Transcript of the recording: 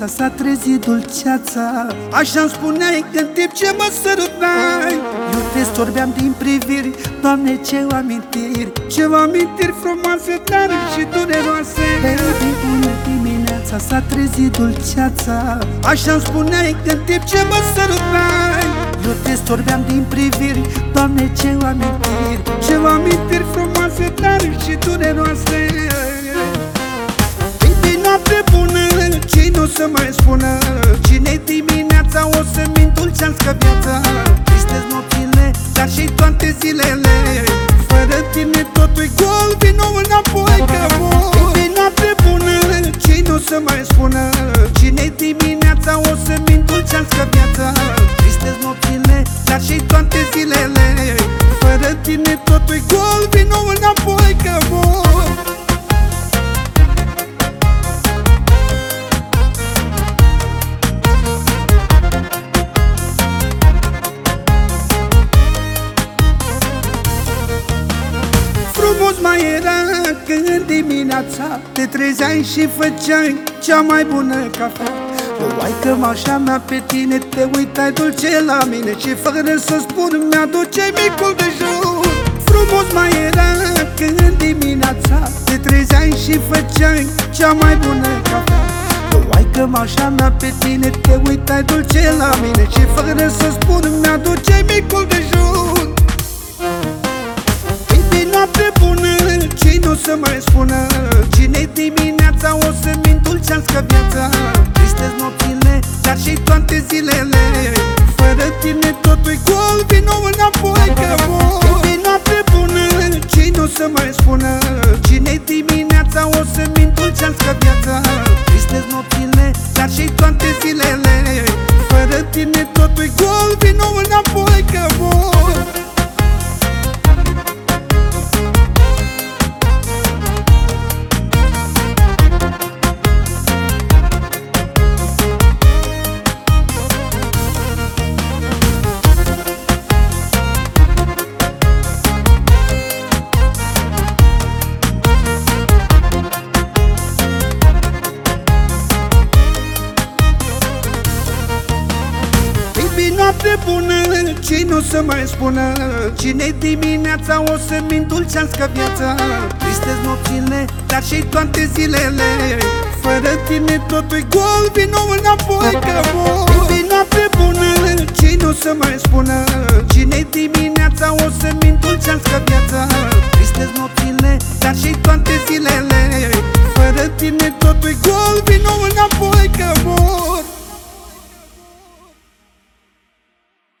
dimineața s-a trezit dulceața. Așa-mi spuneai când timp ce mă sărutai. Eu te sorbeam din priviri, Doamne ce amintiri. Ce amintiri frumoase, dar și dureroase. Baby, bună dimineața s-a trezit dulceața. Așa-mi spuneai când timp ce mă sărutai. Eu te sorbeam din priviri, Doamne ce amintiri. Ce amintiri frumoase, dar și dureroase să mai spună. Cine dimineața o să-mi îndulcească viața. Tristez nopțile, dar și toate zilele. Fără tine totul-i gol, vino înapoi că mor noapte bună ce nu să mai spună? Cine dimineața o să-mi îndulcească viața. Tristez nopțile, dar și toate zilele. Fără tine totul-i gol, vino înapoi că mor frumos mai era când dimineața Te trezeai și făceai cea mai bună cafea. Luai cămașa mea pe tine, te uitai dulce la mine Și fără să spun mi-aduceai micul dejun. Frumos mai era când dimineața Te trezeai și făceai cea mai bună cafea. Luai cămașa mea pe tine, te uitai dulce la mine Și fără să spun mi-aduceai micul dejun să mai spună. Cine dimineața o să-mi îndulcească viața. Tristez nopțile, dar și toate zilele. Fără tine totul-i gol, vino înapoi că mor noapte bună ce nu să mai spună noapte bună ce nu să mai spună. Cine dimineața o să-mi îndulcească viața. Tristez nopțile, dar și toate zilele. Fără tine totul-i gol, vino înapoi că mor noapte bună ce nu să mai spună. Cine dimineața o să-mi îndulcească viața. Tristez nopțile, dar și toate zilele. Fără tine totul-i gol, vino înapoi